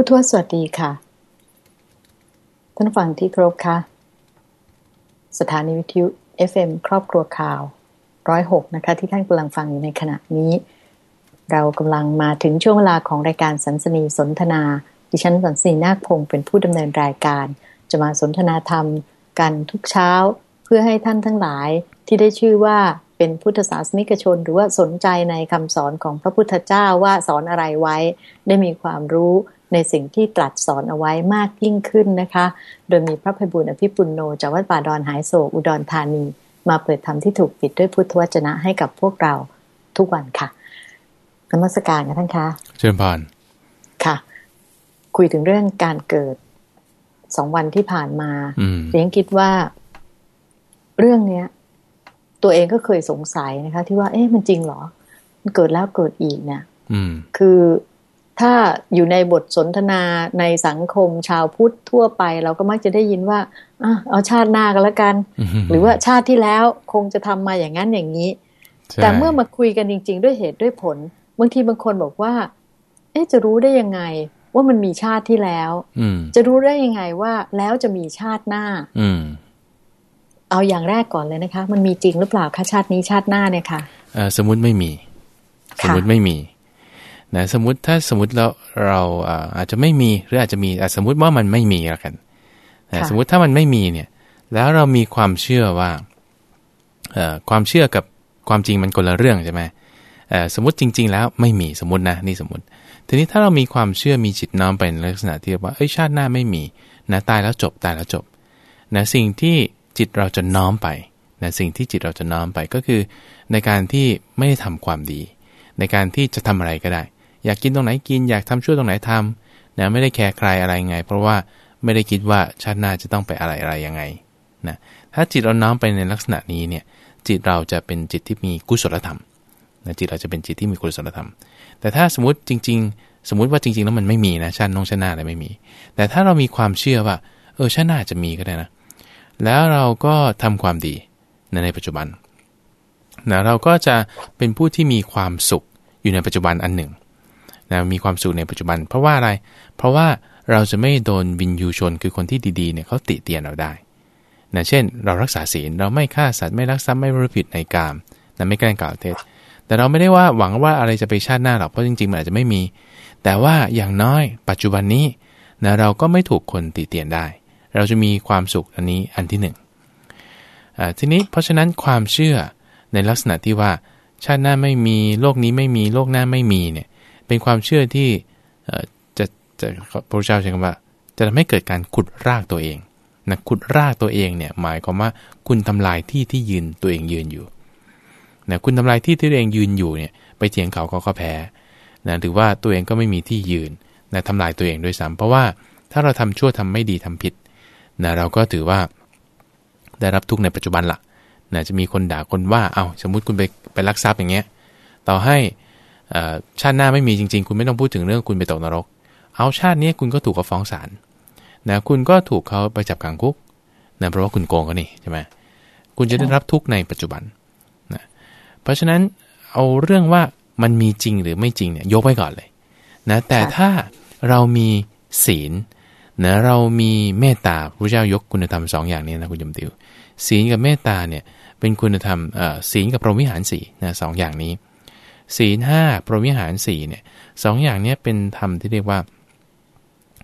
ผู้ทวสวัสดีค่ะ ท่านฟังที่ครบค่ะ สถานีวิทยุ FM ครอบครัวข่าวร้อยหกนะคะ ที่ท่านกำลังฟังอยู่ในขณะนี้ เรากำลังมาถึงช่วงเวลาของรายการสันสนีสนทนา ดิฉันสันสนีนาคพงศ์เป็นผู้ดำเนินรายการ จะมาสนทนาธรรมกันทุกเช้า เพื่อให้ท่านทั้งหลายที่ได้ชื่อว่าเป็นพุทธศาสนิกชน หรือว่าสนใจในคำสอนของพระพุทธเจ้าว่าสอนอะไรไว้ ได้มีความรู้ ในสิ่งที่ตรัสสอนเอาไว้มากยิ่งขึ้นนะคะ โดยมีพระภัยบุญอภิปุลโนจากวัดป่าดอนหายโศกอุดรธานี มาเปิดธรรมที่ถูกปิดด้วยพุทธวจนะให้กับพวกเราทุกวันค่ะนมัสการกันท่านคะ เชิญพานค่ะ คุยถึงเรื่องการเกิดสองวันที่ผ่านมาเรียนคิดว่าเรื่องเนี้ย ตัวเองก็เคยสงสัยนะคะ ที่ว่า เอ๊ะมันจริงเหรอ มันเกิดแล้วเกิดอีกเนี่ยคือ ถ้าอยู่ในบทสนทนาในสังคมชาวพุทธทั่วไป เราก็มักจะได้ยินว่าอเอาชาติหน้ากันแล้วกัน หรือว่าชาติที่แล้วคงจะทำมาอย่างนั้นอย่างนี้ แต่เมื่อมาคุยกันจริง ๆ ด้วยเหตุด้วยผลบางทีบางคนบอกว่า เอ๊ะจะรู้ได้ยังไง ว่ามันมีชาติที่แล้วจะรู้ได้ยังไงว่าแล้วจะมีชาติหน้าอืเอาอย่างแรกก่อนเลยนะคะ มันมีจริงหรือเปล่าคะชาตินี้ชาติหน้าเนี่ยค่ะสมมุติไม่มี สมมุติไม่มี นะสมมติถ้าสมมติเราเราอาจจะไม่มีหรืออาจจะมีสมมติว่ามันไม่มีแล้วกันนะสมมติถ้ามันไม่มีเนี่ยแล้วเรามีความเชื่อว่าความเชื่อกับความจริงมันคนละเรื่องใช่ไหมสมมติจริง ๆ แล้วไม่มีสมมตินะนี่สมมติ ทีนี้ถ้าเรามีความเชื่อมีจิตน้อมไปในลักษณะที่ว่าเอ้ยชาติหน้าไม่มีนะตายแล้วจบตายแล้วจบนะสิ่งที่จิตเราจะน้อมไปนะสิ่งที่จิตเราจะน้อมไปก็คือ ในการที่ไม่ได้ทำความดี ในการที่จะทำอะไรก็ได้ อยากกินตรงไหนกิน อยากทำช่วยตรงไหนทำนะไม่ได้แคร์ใครอะไรไง เพราะว่าไม่ได้คิดว่าชาติหน้าจะต้องไปอะไรอะไรยังไงนะถ้าจิตเราน้อมไปในลักษณะนี้เนี่ยจิตเราจะเป็นจิตที่มีกุศลธรรมนะจิตเราจะเป็นจิตที่มีกุศลธรรม แต่ถ้าสมมติจริง ๆ สมมติว่าจริง ๆ แล้วมันไม่มีนะชาติน้องชาติหน้าอะไรไม่มี แต่ถ้าเรามีความเชื่อว่า เออชาติหน้าจะมีก็ได้นะ แล้วเราก็ทำความดีในในปัจจุบันนะเราก็จะเป็นผู้ที่มีความสุขอยู่ในปัจจุบันอันหนึ่ง นะมีความสุขในปัจจุบัน เพราะว่าอะไร เพราะว่าเราจะไม่โดนวินยูชนคือคนที่ดีๆเนี่ยเขาติเตียนเราได้นะเช่น เรารักษาศีลเราไม่ฆ่าสัตว์ไม่รักทรัพย์ไม่รู้ผิดในกามนะไม่แกล้งกล่าวเท็จแต่เราไม่ได้ว่าหวังว่าอะไรจะไปชาติหน้าหรอกเพราะจริงๆมันอาจจะไม่มี แต่ว่าอย่างน้อยปัจจุบันนี้นะเราก็ไม่ถูกคนติเตียนได้ เราจะมีความสุขอันนี้อันที่หนึ่งทีนี้เพราะฉะนั้นความเชื่อในลักษณะที่ว่าชาติหน้าไม่มีโลกนี้ไม่มีโลกหน้าไม่มีเนี่ย เป็นความเชื่อที่จะจะพระเจ้าใช้คำว่า จะทำให้เกิดการขุดรากตัวเองนะขุดรากตัวเองเนี่ยหมายความว่าคุณทำลายที่ที่ยืนตัวเองยืนอยู่นะคุณทำลายที่ที่ตัวเองยืนอยู่เนี่ยไปเถียงเขาเขาก็แพ้นะถือว่าตัวเองก็ไม่มีที่ยืนนะทำลายตัวเองด้วยซ้ำเพราะว่าถ้าเราทำชั่วทำไม่ดีทำผิดนะเราก็ถือว่าได้รับทุกในปัจจุบันละนะจะมีคนด่าคนว่าเอาสมมุติคุณไปไปลักทรัพย์อย่างเงี้ยต่อให้ ชาติหน้าไม่มีจริง ๆ คุณไม่ต้องพูดถึงเรื่องคุณไปตกนรก เอาชาตินี้คุณก็ถูกเขาฟ้องศาลนะคุณก็ถูกเขาไปจับขังคุกนะเพราะว่าคุณโกงเขานี่ใช่ไหมคุณจะได้รับทุกในปัจจุบันนะเพราะฉะนั้นเอาเรื่องว่ามันมีจริงหรือไม่จริงเนี่ยยกไว้ก่อนเลยนะแต่ถ้าเรามีศีลนะเรามีเมตตาพระเจ้ายกคุณธรรมสองอย่างนี้นะคุณยมติวศีลกับเมตตาเนี่ยเป็นคุณธรรมศีลกับพรหมวิหารสีนะสองอย่างนี้ ศีลห้าพรหมิหารสี่เนี่ยสองอย่างนี้เป็นธรรมที่เรียกว่า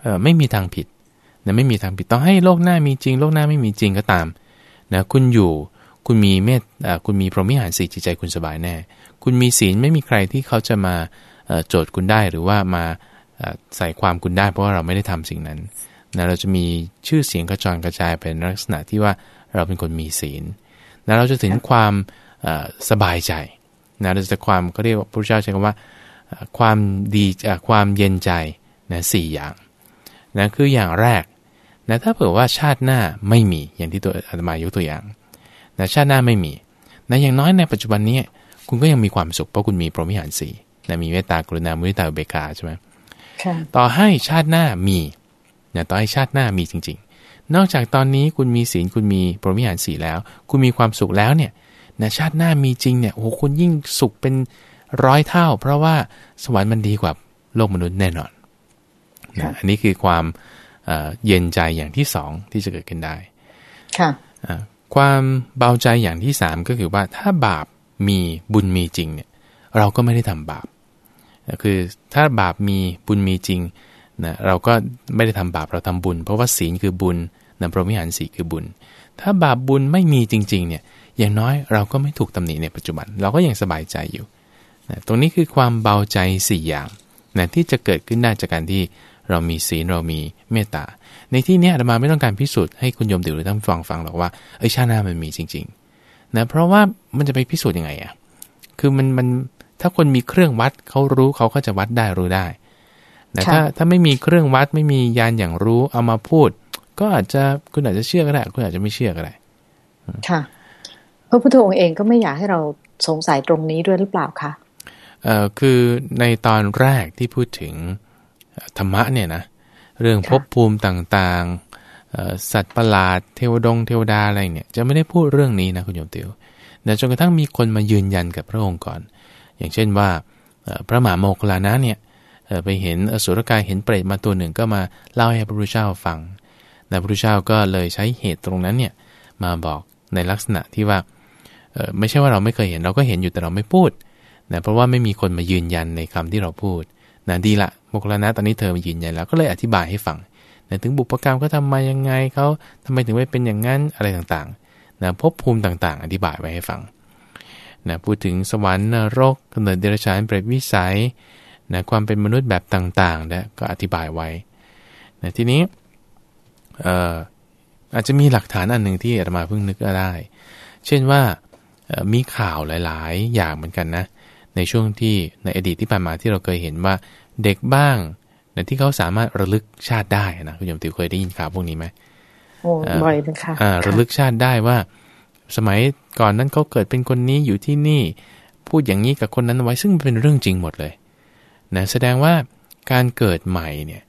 เออไม่มีทางผิดนะไม่มีทางผิดต้องให้โลกหน้ามีจริง โลกหน้าไม่มีจริงก็ตามนะคุณอยู่คุณมีเมตคุณมีพรหมิหารสี่จิตใจคุณสบายแน่ คุณมีศีลไม่มีใครที่เขาจะมาโจทย์คุณได้หรือว่ามาใส่ความคุณได้เพราะว่าเราไม่ได้ทำสิ่งนั้นนะเราจะมีชื่อเสียงกระจรกระจายเป็นลักษณะที่ว่าเราเป็นคนมีศีลนะเราจะถึงความสบายใจ นะเราจะความก็เรียกว่าพระเจ้าใช้คำว่า ความดีความเย็นใจนะสี่อย่างนะคืออย่างแรกนะถ้าเผื่อว่าชาติหน้าไม่มีอย่างที่ตัวอาตมายกตัวอย่างนะชาติหน้าไม่มีนะอย่างน้อยในปัจจุบันนี้คุณก็ยังมีความสุขเพราะคุณมีพรหมิหารสี่นะมีเมตตากรุณามุทิตาเบกาใช่ไหมต่อให้ชาติหน้ามีนะต่อให้ชาติหน้ามีจริง ๆ นอกจากตอนนี้คุณมีศีลคุณมีพรหมิหารสี่แล้ว คุณมีความสุขแล้วเนี่ย นะชาติหน้ามีจริงเนี่ยโอ้โหคุณยิ่งสุขเป็นร้อยเท่า เพราะว่าสวรรค์มันดีกว่าโลกมนุษย์แน่นอนนะอันนี้คือความเย็นใจอย่างที่สองที่จะเกิดขึ้นได้ ค่ะความเบาใจอย่างที่สามก็คือว่าถ้าบาปมีบุญมีจริงเนี่ยเราก็ไม่ได้ทำบาปคือถ้าบาปมีบุญมีจริงนะเราก็ไม่ได้ทำบาปเราทำบุญ เพราะว่าศีลคือบุญนะพรหมิหารสีคือบุญ ถ้าบาปบุญไม่มีจริง ๆ เนี่ย อย่างน้อยเราก็ไม่ถูกตำหนิในปัจจุบัน เราก็ยังสบายใจอยู่นะตรงนี้คือความเบาใจ 4 อย่างนะที่จะเกิดขึ้นได้จากการที่เรามีศีลเรามีเมตตา ในที่นี้อาตมาไม่ต้องการพิสูจน์ให้คุณโยมติหรือท่านฟังฟังหรอกว่าเอ้ชาติหน้ามันมีจริงๆนะเพราะว่ามันจะไปพิสูจน์ยังไงอะ่ะคือมันมันถ้าคนมีเครื่องวัดเขารู้เขาก็จะวัดได้รู้ได้แต่ถ้าถ้าไม่มีเครื่องวัดไม่มียานอย่างรู้เอามาพูด ก็อาจจะคุณอาจจะเชื่อก็ได้ คุณอาจจะไม่เชื่อก็ได้ค่ะ พระพุทธองค์เองก็ไม่อยากให้เราสงสัยตรงนี้ด้วยหรือเปล่าคะเอ่อคือในตอนแรกที่พูดถึงธรรมะเนี่ยนะเรื่องภพภูมิต่างๆ สัตว์ประหลาดเทวดงเทวดาอะไรเนี่ยจะไม่ได้พูดเรื่องนี้นะคุณโยมติวแต่จนกระทั่งมีคนมายืนยันกับพระองค์ก่อน อย่างเช่นว่าพระมหาโมคลานะเนี่ยไปเห็นอสุรกายเห็นเปรตมาตัวหนึ่งก็มาเล่าให้พระพุทธเจ้าฟังแต่พระพุทธเจ้าก็เลยใช้เหตุตรงนั้นเนี่ยมาบอกในลักษณะที่ว่า ไม่ใช่ว่าเราไม่เคยเห็นเราก็เห็นอยู่แต่เราไม่พูดนะเพราะว่าไม่มีคนมายืนยันในคำที่เราพูดนะดีละโมกลนะตอนนี้เธอมายืนยันแล้วก็เลยอธิบายให้ฟังนะถึงบุพกรรมเขาทามายังไงเขาทำไมถึงไม่เป็นอย่างนั้นอะไรต่างๆนะพบภูมิต่างๆ อธิบายไว้ให้ฟังนะพูดถึงสวรรค์นรกกำเนิดเดรัจฉานเปรตวิสัยนะความเป็นมนุษย์แบบต่างๆนะก็อธิบายไว้นะทีนี้อาจจะมีหลักฐานอันหนึ่งที่อาตมาเพิ่งนึกได้ เช่นว่า มีข่าวหลาย ๆ อย่างเหมือนกันนะ ในช่วงที่ในอดีตที่ผ่านมาที่เราเคยเห็นว่าเด็กบ้างนะที่เขาสามารถระลึกชาติได้นะคุณยมติวเคยได้ยินข่าวพวกนี้ไหมโอ้บ่อยเลยค่ะระลึกชาติได้ว่า สมัยก่อนนั้นเขาเกิดเป็นคนนี้อยู่ที่นี่ พูดอย่างนี้กับคนนั้นไว้ซึ่งเป็นเรื่องจริงหมดเลยนะแสดงว่าการเกิดใหม่เนี่ย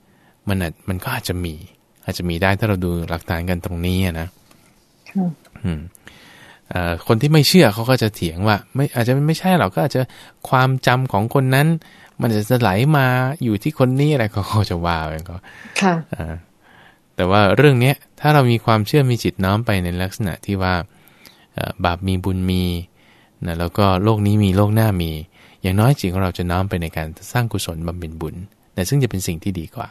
มันมันก็อาจจะมี อาจจะมีได้ถ้าเราดูหลักฐานกันตรงนี้นะ คนที่ไม่เชื่อเขาก็จะเถียงว่าไม่อาจจะไม่ใช่หรอกก็อาจจะความจำของคนนั้น มันจะไหลมาอยู่ที่คนนี้อะไรเขาจะว่าไปก็ค่ะแต่ว่าเรื่องเนี้ยถ้าเรามีความเชื่อมีจิตน้อมไปในลักษณะที่ว่าบาปมีบุญมีนะแล้วก็โลกนี้มีโลกหน้ามี อย่างน้อยจิตของเราจะน้อมไปในการสร้างกุศลบำเพ็ญบุญแต่ซึ่งจะเป็นสิ่งที่ดีกว่า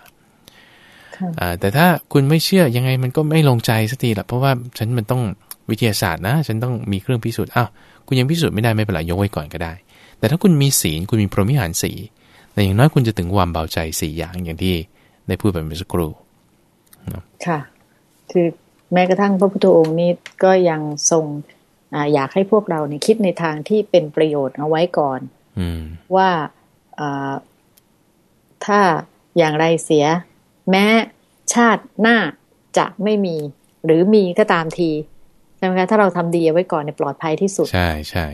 แต่ถ้าคุณไม่เชื่อยังไงมันก็ไม่ลงใจสักทีละเพราะว่าฉันมันต้อง วิทยาศาสตร์นะ ฉันต้องมีเครื่องพิสูจน์อ้าวคุณยังพิสูจน์ไม่ได้ไม่เป็นไรยกไว้ก่อนก็ได้ แต่ถ้าคุณมีศีลคุณมีพรหมิหารสีแต่อย่างน้อยคุณจะถึงความเบาใจสี่อย่างอย่างที่ได้พูดไปเมื่อสักครู่ค่ะ คือแม้กระทั่งพระพุทธองค์นี้ก็ยังทรงออยากให้พวกเราเนี่ยคิดในทางที่เป็นประโยชน์เอาไว้ก่อนว่าถ้าอย่างไรเสีย แม้ชาติหน้าจะไม่มี หรือมีก็ตามที ใช่ไหมคะถ้าเราทำดีเอาไว้ก่อนในปลอดภัยที่สุด ใช่ใช่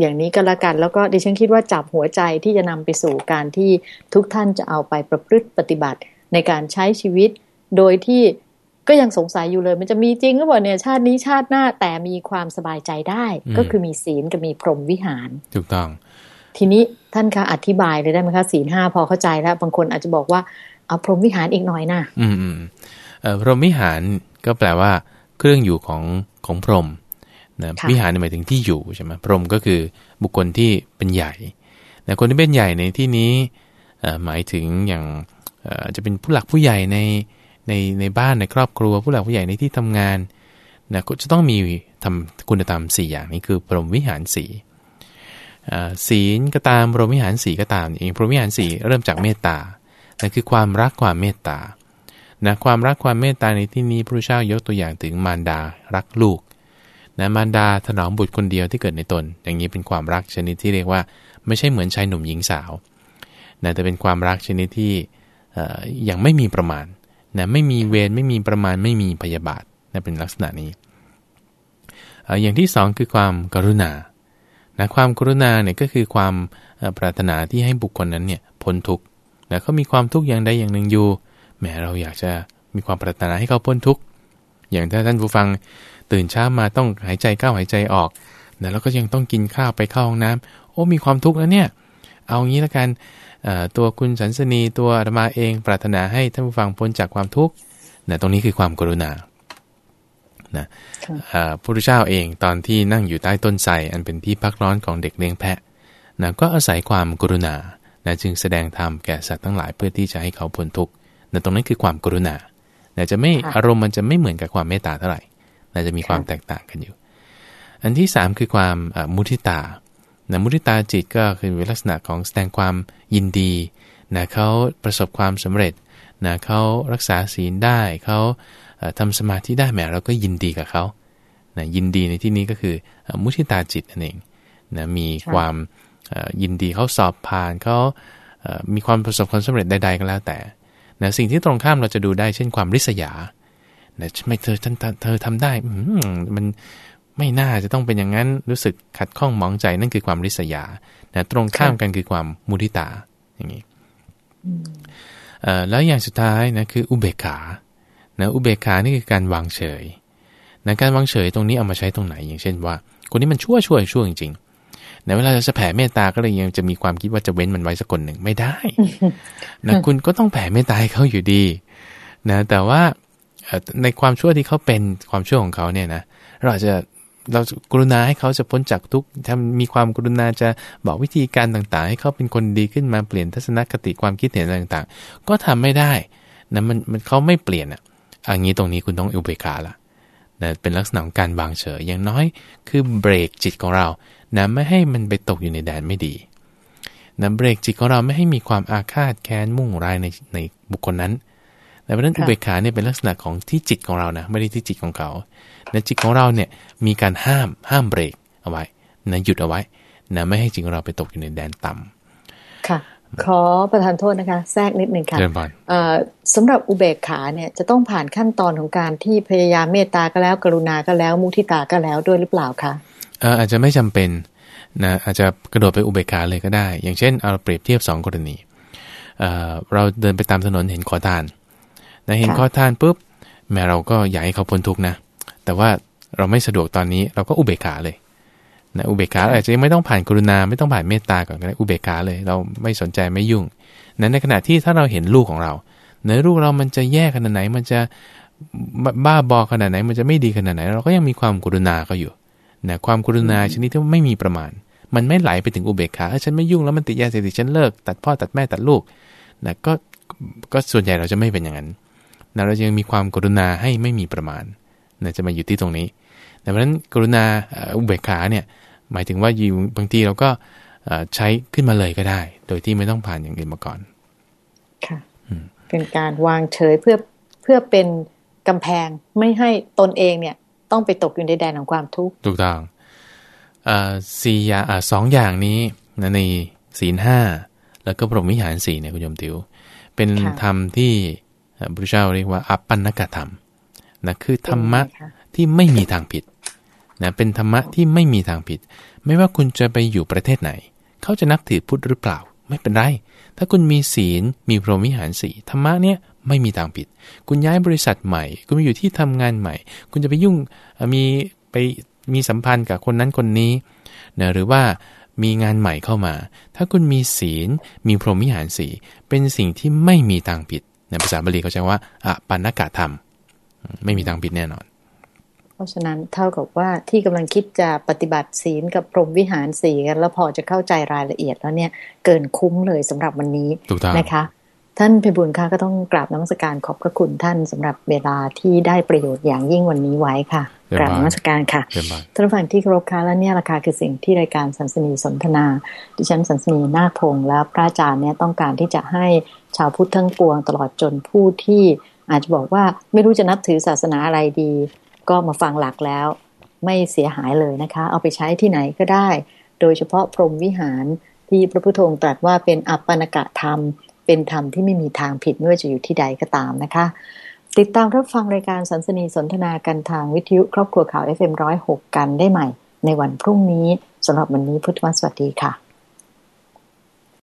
อย่างนี้ก็แล้วกัน แล้วก็ดิฉันคิดว่าจับหัวใจที่จะนำไปสู่การที่ทุกท่านจะเอาไปประพฤติปฏิบัติในการใช้ชีวิต โดยที่ก็ยังสงสัยอยู่เลย มันจะมีจริงหรือเปล่าเนี่ยชาตินี้ชาติหน้าแต่มีความสบายใจได้ ก็คือมีศีลกับมีพรหมวิหาร ถูกต้อง ทีนี้ท่านคะอธิบายเลยได้ไหมคะศีลห้าพอเข้าใจแล้ว บางคนอาจจะบอกว่าเอาพรหมวิหารอีกหน่อยนะอืมอืมเอ่อพรหมวิหารก็แปลว่า เครื่องอยู่ของของพรหมนะวิหารหมายถึงที่อยู่ใช่ไหมพรหมก็คือบุคคลที่เป็นใหญ่แต่คนที่เป็นใหญ่ในที่นี้หมายถึงอย่างจะเป็นผู้หลักผู้ใหญ่ในในในบ้านในครอบครัว ผู้หลักผู้ใหญ่ในที่ทำงานนะก็จะต้องมีทำคุณธรรม 4 อย่างนี้คือพรหมวิหารสีศีลก็ตามพรหมวิหารสีก็ตามเองพรหมวิหารสีเริ่มจากเมตตานั่นคือความรักความเมตตา นะความรักความเมตตาในที่นี้พระเจ้ายกตัวอย่างถึงมารดารักลูกนะมารดาถนอมบุตรคนเดียวที่เกิดในตน อย่างนี้เป็นความรักชนิดที่เรียกว่า ไม่ใช่เหมือนชายหนุ่มหญิงสาวนะแต่เป็นความรักชนิดที่ยังไม่มีประมาณนะไม่มีเวรไม่มีประมาณไม่มีพยาบาทนะเป็นลักษณะนี้ อย่างที่สองคือความกรุณานะความกรุณาเนี่ยก็คือความปรารถนาที่ให้บุคคลนั้นเนี่ยพ้นทุกข์นะเขามีความทุกข์อย่างใดอย่างหนึ่งอยู่ แม้เราอยากจะมีความปรารถนาให้เขาพ้นทุกข์อย่างถ้าท่านผู้ฟังตื่นเช้ามาต้องหายใจเข้าหายใจออกนะแล้วก็ยังต้องกินข้าวไปเข้าห้องน้ำโอ้มีความทุกข์แล้วเนี่ย เอางี้ละกันตัวคุณสันสนีตัวอาตมาเองปรารถนาให้ท่านผู้ฟังพ้นจากความทุกข์นะตรงนี้คือความกรุณานะพระพุทธเจ้าเองตอนที่นั่งอยู่ใต้ต้นไทรอันเป็นที่พักร้อนของเด็กเลี้ยงแพะนะก็อาศัยความกรุณานะจึงแสดงธรรมแก่สัตว์ทั้งหลายเพื่อที่จะให้เขาพ้นทุกข์ นะตรงนั้นคือความกรุณานะจะไม่อารมณ์มันจะไม่เหมือนกับความเมตตาเท่าไหร่นะจะมีความแตกต่างกันอยู่ อันที่ 3 คือความมุทิตานะมุทิตาจิตก็คือลักษณะของแสดงความยินดีนะเขาประสบความสำเร็จนะเขารักษาศีลได้เขาทำสมาธิได้แม้เราก็ยินดีกับเขานะยินดีในที่นี้ก็คือมุทิตาจิตนั่นเองนะมีความยินดีเขาสอบผ่านเขามีความประสบความสำเร็จใดๆก็แล้วแต่ นะสิ่งที่ตรงข้ามเราจะดูได้เช่นความริษยานะทำไมเธอเธอทำได้มันไม่น่าจะต้องเป็นอย่างนั้นรู้สึกขัดข้องมองใจนั่นคือความริษยานะตรงข้ามกันคือความมุทิตาอย่างนี้แล้วอย่างสุดท้ายนะคืออุเบกขานะอุเบกขานี่คือการวางเฉยนะการวางเฉยตรงนี้เอามาใช้ตรงไหน อย่างเช่นว่า คนนี้มันชั่วช่วยชั่วจริงๆ ในเวลาจะแผ่เมตตาก็เลยยังจะมีความคิดว่าจะเว้นมันไว้สักคนหนึ่งไม่ได้นะคุณก็ต้องแผ่เมตตาให้เขาอยู่ดีนะแต่ว่าในความชั่วที่เขาเป็นความชั่วของเขาเนี่ยนะเราจะเรากรุณาให้เขาจะพ้นจากทุกทำมีความกรุณาจะบอกวิธีการต่างๆ ให้เขาเป็นคนดีขึ้นมาเปลี่ยนทัศนคติความคิดเห็นต่างๆ ก็ทำไม่ได้นะมันมันเขาไม่เปลี่ยนอะอันนี้ตรงนี้คุณต้องอุเบกขาละ นะเป็นลักษณะของการวางเฉยอย่างน้อย คือเบรกจิตของเรานะไม่ให้มันไปตกอยู่ในแดนไม่ดีนะเบรกจิตของเราไม่ให้มีความอาฆาตแค้นมุ่งร้ายในในบุคคลนั้นแต่เพราะนั้นอุเบกขาเนี่ยเป็นลักษณะของที่จิตของเรานะไม่ได้ที่จิตของเขาในจิตของเราเนี่ยมีการห้ามห้ามเบรกเอาไว้นะหยุดเอาไว้นะไม่ให้จิตของเราไปตกอยู่ในแดนต่ำค่ะ ขอประทานโทษนะคะ แทรกนิดหนึ่งค่ะสำหรับอุเบกขาเนี่ยจะต้องผ่านขั้นตอนของการที่พยายามเมตตาก็แล้ว กรุณาก็แล้ว มุทิตาก็แล้วด้วยหรือเปล่าคะอาจจะไม่จำเป็นนะอาจจะกระโดดไปอุเบกขาเลยก็ได้ อย่างเช่นเอาเปรียบเทียบ 2 กรณีเราเดินไปตามถนนเห็นขอทานนะเห็นขอทานปุ๊บแม้เราก็อยากให้เขาพ้นทุกข์นะแต่ว่าเราไม่สะดวกตอนนี้เราก็อุเบกขาเลย นะอุเบกขาอาจจะไม่ต้องผ่านกรุณาไม่ต้องผ่านเมตตาก่อนก็ได้อุเบกขาเลย เราไม่สนใจไม่ยุ่งนั้นในขณะที่ถ้าเราเห็นลูกของเราเนื้อลูกเรามันจะแย่ขนาดไหน มันจะบ้าบอขนาดไหน มันจะไม่ดีขนาดไหน เราก็ยังมีความกรุณาเขาอยู่นะความกรุณาชนิดที่ไม่มีประมาณ มันไม่ไหลไปถึงอุเบกขาฉันไม่ยุ่งแล้วมันติดยาเสพติดฉันเลิกตัดพ่อตัดแม่ตัดลูกนะก็ก็ส่วนใหญ่เราจะไม่เป็นอย่างนั้นนะเรายังมีความกรุณาให้ไม่มีประมาณนะจะมาอยู่ที่ตรงนี้ ดังนั้นกรุณาอุเบกขาเนี่ยหมายถึงว่าอยู่บางทีเราก็ใช้ขึ้นมาเลยก็ได้ โดยที่ไม่ต้องผ่านอย่างอื่นมาก่อน ค่ะเป็นการวางเฉยเพื่อเพื่อเป็นกำแพงไม่ให้ตนเองเนี่ย ต้องไปตกอยู่ในแดนของความทุกข์ถูกต้องสี่อย่างสองอย่างนี้ในศีลห้าแล้วก็พรหมวิหารสี่เนี่ยคุณโยมติว เป็นธรรมที่พระเจ้าเรียกว่า อัปปันนกธรรมนะคือธรรมะที่ไม่มีทางผิด นะเป็นธรรมะที่ไม่มีทางผิด ไม่ว่าคุณจะไปอยู่ประเทศไหน เขาจะนับถือพุทธหรือเปล่า ไม่เป็นไร ถ้าคุณมีศีลมีพรหมิหารสีธรรมะเนี่ยไม่มีทางผิด คุณย้ายบริษัทใหม่ คุณไปอยู่ที่ทำงานใหม่ คุณจะไปยุ่งมีไปมีสัมพันธ์กับคนนั้นคนนี้นะหรือว่ามีงานใหม่เข้ามา ถ้าคุณมีศีล มีพรหมิหารสีเป็นสิ่งที่ไม่มีทางผิดในภาษาบาลีเขาใช้ว่าอะปันนกะธรรม ไม่มีทางผิดแน่นอน เพราะฉะนั้นเท่ากับว่าที่กำลังคิดจะปฏิบัติศีลกับพรหมวิหารสีกันแล้วพอจะเข้าใจรายละเอียดแล้วเนี่ยเกินคุ้มเลยสำหรับวันนี้นะคะ ท่านเพบุญค่ะก็ต้องกราบน้ำมศการขอบพระคุณท่านสำหรับเวลาที่ได้ประโยชน์อย่างยิ่งวันนี้ไว้ค่ะกราบน้ำมศการค่ะท่านผู้ฟังที่เคารพค่ะและเนี่ยราคาคือสิ่งที่รายการสันสนีสนทนา ดิฉันสันสนีนาคพงศ์และพระอาจารย์เนี่ยต้องการที่จะให้ชาวพุทธทั้งปวงตลอดจนผู้ที่อาจจะบอกว่าไม่รู้จะนับถือศาสนาอะไรดี ก็มาฟังหลักแล้ว ไม่เสียหายเลยนะคะ เอาไปใช้ที่ไหนก็ได้ โดยเฉพาะพรหมวิหารที่พระพุทโธตรัสว่าเป็นอัปปนกะธรรม เป็นธรรมที่ไม่มีทางผิดไม่ว่าจะอยู่ที่ใดก็ตามนะคะ ติดตามรับฟังรายการสันสนีสนทนากันทางวิทยุครอบครัวข่าว FM106 กันได้ใหม่ ในวันพรุ่งนี้สำหรับวันนี้พุทธวสวัสดีค่ะ